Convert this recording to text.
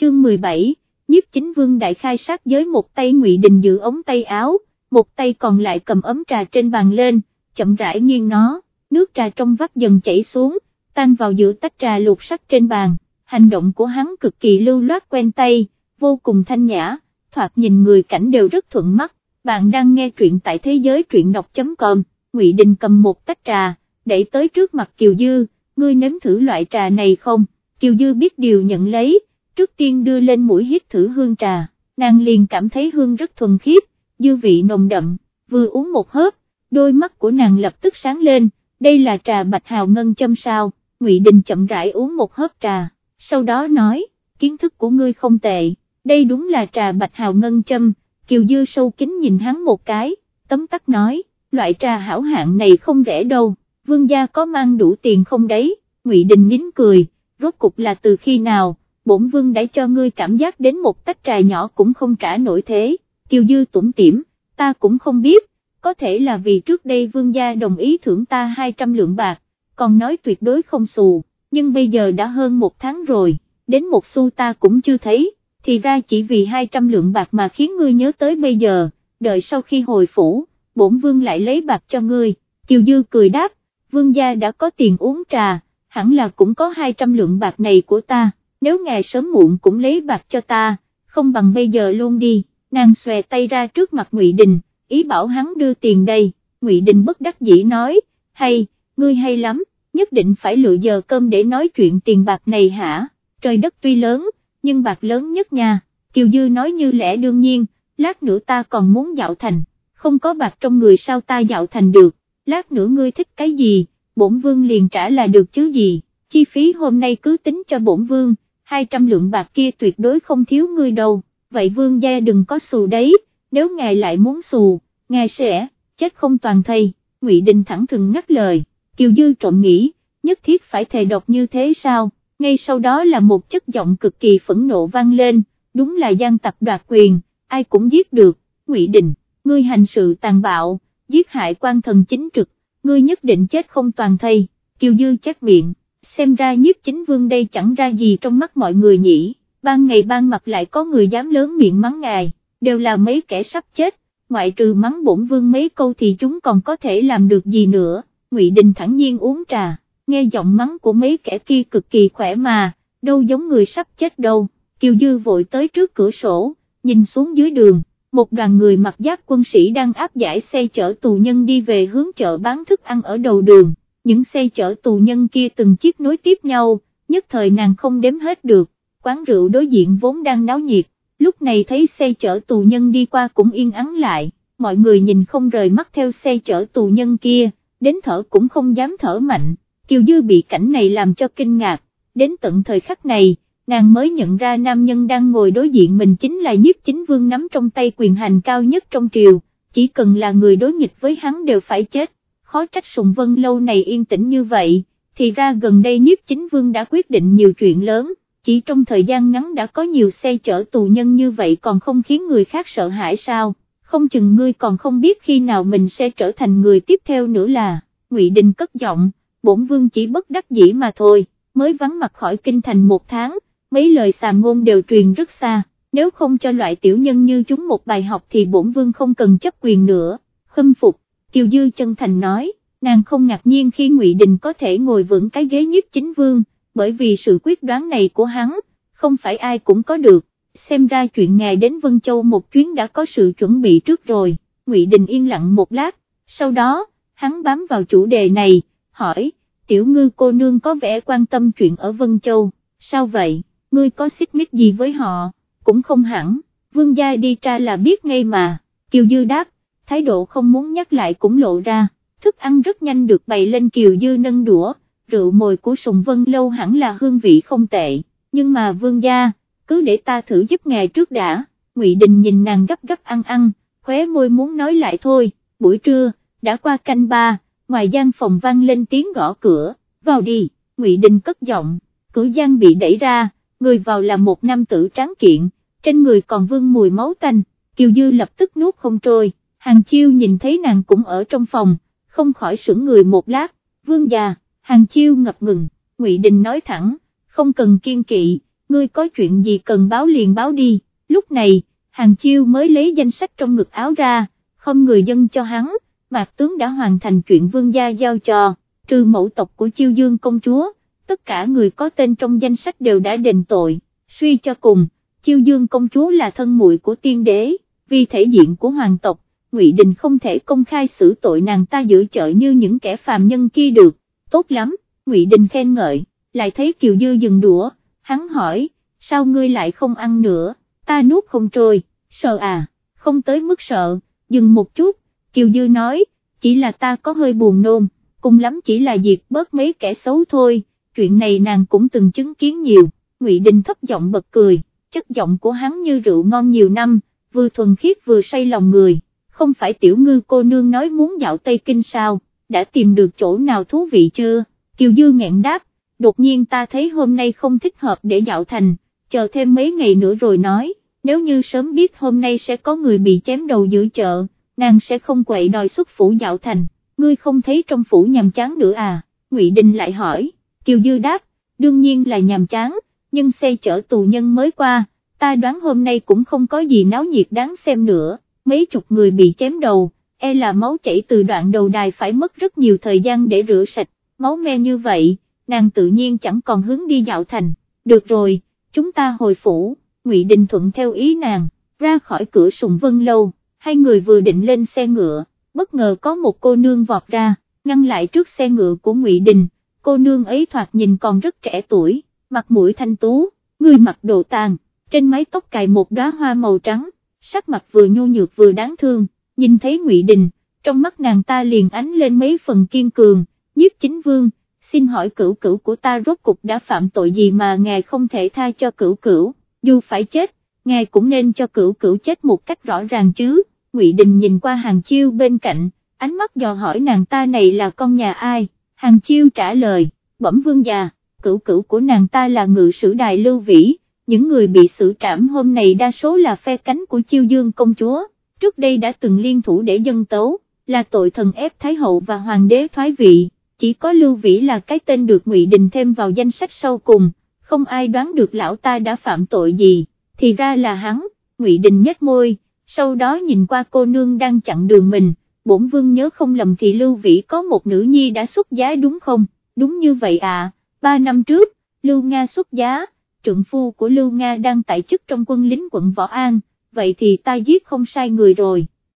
chương 17, nhiếp chính vương đại khai sát giới một tay ngụy Đình giữ ống tay áo, một tay còn lại cầm ấm trà trên bàn lên, chậm rãi nghiêng nó, nước trà trong vắt dần chảy xuống, tan vào giữa tách trà lục sắc trên bàn, hành động của hắn cực kỳ lưu loát quen tay, vô cùng thanh nhã, thoạt nhìn người cảnh đều rất thuận mắt, bạn đang nghe truyện tại thế giới truyện đọc.com, Ngụy Đình cầm một tách trà, đẩy tới trước mặt Kiều Dư, ngươi nếm thử loại trà này không, Kiều Dư biết điều nhận lấy, trước tiên đưa lên mũi hít thử hương trà, nàng liền cảm thấy hương rất thuần khiết, dư vị nồng đậm, vừa uống một hớp, đôi mắt của nàng lập tức sáng lên, đây là trà bạch hào ngân châm sao, Ngụy Đình chậm rãi uống một hớp trà, sau đó nói, kiến thức của ngươi không tệ, đây đúng là trà bạch hào ngân châm, Kiều Dư sâu kính nhìn hắn một cái, tấm tắc nói, loại trà hảo hạng này không rẻ đâu, vương gia có mang đủ tiền không đấy, Ngụy Đình nín cười, rốt cục là từ khi nào, bổn vương đã cho ngươi cảm giác đến một tách trà nhỏ cũng không trả nổi thế, Kiều Dư tủm tỉm, ta cũng không biết, có thể là vì trước đây vương gia đồng ý thưởng ta 200 lượng bạc, còn nói tuyệt đối không xù, nhưng bây giờ đã hơn một tháng rồi, đến một xu ta cũng chưa thấy, thì ra chỉ vì 200 lượng bạc mà khiến ngươi nhớ tới bây giờ, đợi sau khi hồi phủ, bổn vương lại lấy bạc cho ngươi, Kiều Dư cười đáp, vương gia đã có tiền uống trà, hẳn là cũng có 200 lượng bạc này của ta, nếu ngài sớm muộn cũng lấy bạc cho ta, không bằng bây giờ luôn đi, nàng xòe tay ra trước mặt Ngụy Đình, ý bảo hắn đưa tiền đây, Ngụy Đình bất đắc dĩ nói, hay, ngươi hay lắm, nhất định phải lựa giờ cơm để nói chuyện tiền bạc này hả, trời đất tuy lớn, nhưng bạc lớn nhất nha, Kiều Dư nói như lẽ đương nhiên, lát nữa ta còn muốn dạo thành, không có bạc trong người sao ta dạo thành được, lát nữa ngươi thích cái gì, bổn vương liền trả là được chứ gì, chi phí hôm nay cứ tính cho bổn vương, 200 lượng bạc kia tuyệt đối không thiếu ngươi đâu, vậy vương gia đừng có xù đấy, nếu ngài lại muốn xù, ngài sẽ, chết không toàn thây, Ngụy Đình thẳng thừng ngắt lời, Kiều Dư trộm nghĩ, nhất thiết phải thề độc như thế sao, ngay sau đó là một chất giọng cực kỳ phẫn nộ vang lên, đúng là gian tặc đoạt quyền, ai cũng giết được, Ngụy Đình, ngươi hành sự tàn bạo, giết hại quan thần chính trực, ngươi nhất định chết không toàn thây, Kiều Dư chắc miệng, xem ra nhiếp chính vương đây chẳng ra gì trong mắt mọi người nhỉ, ban ngày ban mặt lại có người dám lớn miệng mắng ngài, đều là mấy kẻ sắp chết, ngoại trừ mắng bổn vương mấy câu thì chúng còn có thể làm được gì nữa, Ngụy Đình thẳng nhiên uống trà, nghe giọng mắng của mấy kẻ kia cực kỳ khỏe mà, đâu giống người sắp chết đâu, Kiều Dư vội tới trước cửa sổ, nhìn xuống dưới đường, một đoàn người mặc giáp quân sĩ đang áp giải xe chở tù nhân đi về hướng chợ bán thức ăn ở đầu đường, những xe chở tù nhân kia từng chiếc nối tiếp nhau, nhất thời nàng không đếm hết được, quán rượu đối diện vốn đang náo nhiệt, lúc này thấy xe chở tù nhân đi qua cũng yên ắng lại, mọi người nhìn không rời mắt theo xe chở tù nhân kia, đến thở cũng không dám thở mạnh, Kiều Dư bị cảnh này làm cho kinh ngạc, đến tận thời khắc này, nàng mới nhận ra nam nhân đang ngồi đối diện mình chính là nhiếp chính vương nắm trong tay quyền hành cao nhất trong triều, chỉ cần là người đối nghịch với hắn đều phải chết, khó trách Sùng Vân lâu này yên tĩnh như vậy, thì ra gần đây nhiếp chính vương đã quyết định nhiều chuyện lớn, chỉ trong thời gian ngắn đã có nhiều xe chở tù nhân như vậy còn không khiến người khác sợ hãi sao, không chừng ngươi còn không biết khi nào mình sẽ trở thành người tiếp theo nữa là, Ngụy Đình cất giọng, bổn vương chỉ bất đắc dĩ mà thôi, mới vắng mặt khỏi kinh thành một tháng, mấy lời xàm ngôn đều truyền rất xa, nếu không cho loại tiểu nhân như chúng một bài học thì bổn vương không cần chấp quyền nữa, khâm phục, Kiều Dư chân thành nói, nàng không ngạc nhiên khi Ngụy Đình có thể ngồi vững cái ghế nhiếp chính vương, bởi vì sự quyết đoán này của hắn, không phải ai cũng có được, xem ra chuyện ngài đến Vân Châu một chuyến đã có sự chuẩn bị trước rồi, Ngụy Đình yên lặng một lát, sau đó, hắn bám vào chủ đề này, hỏi, tiểu ngư cô nương có vẻ quan tâm chuyện ở Vân Châu, sao vậy, ngươi có xích mích gì với họ, cũng không hẳn, vương gia đi tra là biết ngay mà, Kiều Dư đáp, thái độ không muốn nhắc lại cũng lộ ra, thức ăn rất nhanh được bày lên Kiều Dư nâng đũa, rượu mồi của Sùng Vân lâu hẳn là hương vị không tệ, nhưng mà vương gia, cứ để ta thử giúp ngài trước đã, Ngụy Đình nhìn nàng gấp gấp ăn ăn, khóe môi muốn nói lại thôi, buổi trưa, đã qua canh ba, ngoài gian phòng vang lên tiếng gõ cửa, vào đi, Ngụy Đình cất giọng, cửa gian bị đẩy ra, người vào là một nam tử tráng kiện, trên người còn vương mùi máu tanh, Kiều Dư lập tức nuốt không trôi, Hàng Chiêu nhìn thấy nàng cũng ở trong phòng, không khỏi sững người một lát, vương già, Hàng Chiêu ngập ngừng, Ngụy Đình nói thẳng, không cần kiên kỵ, ngươi có chuyện gì cần báo liền báo đi, lúc này, hàng chiêu mới lấy danh sách trong ngực áo ra, không người dân cho hắn, mạc tướng đã hoàn thành chuyện vương gia giao cho, trừ mẫu tộc của chiêu dương công chúa, tất cả người có tên trong danh sách đều đã đền tội, suy cho cùng, chiêu dương công chúa là thân muội của tiên đế, vì thể diện của hoàng tộc, Ngụy Đình không thể công khai xử tội nàng ta giữ chợ như những kẻ phàm nhân kia được, tốt lắm, Ngụy Đình khen ngợi, lại thấy Kiều Dư dừng đũa, hắn hỏi, sao ngươi lại không ăn nữa, ta nuốt không trôi, sợ à, không tới mức sợ, dừng một chút, Kiều Dư nói, chỉ là ta có hơi buồn nôn, cùng lắm chỉ là diệt bớt mấy kẻ xấu thôi, chuyện này nàng cũng từng chứng kiến nhiều, Ngụy Đình thấp giọng bật cười, chất giọng của hắn như rượu ngon nhiều năm, vừa thuần khiết vừa say lòng người, không phải tiểu ngư cô nương nói muốn dạo Tây Kinh sao, đã tìm được chỗ nào thú vị chưa, Kiều Dư nghẹn đáp, đột nhiên ta thấy hôm nay không thích hợp để dạo thành, chờ thêm mấy ngày nữa rồi nói, nếu như sớm biết hôm nay sẽ có người bị chém đầu giữa chợ, nàng sẽ không quậy đòi xuất phủ dạo thành, ngươi không thấy trong phủ nhàm chán nữa à, Ngụy Đình lại hỏi, Kiều Dư đáp, đương nhiên là nhàm chán, nhưng xe chở tù nhân mới qua, ta đoán hôm nay cũng không có gì náo nhiệt đáng xem nữa, mấy chục người bị chém đầu, e là máu chảy từ đoạn đầu đài phải mất rất nhiều thời gian để rửa sạch, máu me như vậy, nàng tự nhiên chẳng còn hướng đi dạo thành, được rồi, chúng ta hồi phủ, Ngụy Đình thuận theo ý nàng, ra khỏi cửa sùng vân lâu, hai người vừa định lên xe ngựa, bất ngờ có một cô nương vọt ra, ngăn lại trước xe ngựa của Ngụy Đình, cô nương ấy thoạt nhìn còn rất trẻ tuổi, mặt mũi thanh tú, người mặc đồ tàn, trên mái tóc cài một đóa hoa màu trắng, sắc mặt vừa nhu nhược vừa đáng thương, nhìn thấy Ngụy Đình, trong mắt nàng ta liền ánh lên mấy phần kiên cường, nhiếp chính vương, xin hỏi cửu cửu của ta rốt cục đã phạm tội gì mà ngài không thể tha cho cửu cửu, dù phải chết, ngài cũng nên cho cửu cửu chết một cách rõ ràng chứ, Ngụy Đình nhìn qua hàng chiêu bên cạnh, ánh mắt dò hỏi nàng ta này là con nhà ai, hàng chiêu trả lời, bẩm vương già, cửu cửu của nàng ta là ngự sử đài lưu vĩ, những người bị xử trảm hôm nay đa số là phe cánh của chiêu dương công chúa, trước đây đã từng liên thủ để dân tấu, là tội thần ép Thái hậu và Hoàng đế thoái vị, chỉ có Lưu Vĩ là cái tên được ngụy Đình thêm vào danh sách sau cùng, không ai đoán được lão ta đã phạm tội gì, thì ra là hắn, ngụy Đình nhếch môi, sau đó nhìn qua cô nương đang chặn đường mình, bổn vương nhớ không lầm thì Lưu Vĩ có một nữ nhi đã xuất giá đúng không, đúng như vậy à, ba năm trước, Lưu Nga xuất giá trượng phu của Lưu Nga đang tại chức trong quân lính quận Võ An, vậy thì ta giết không sai người rồi.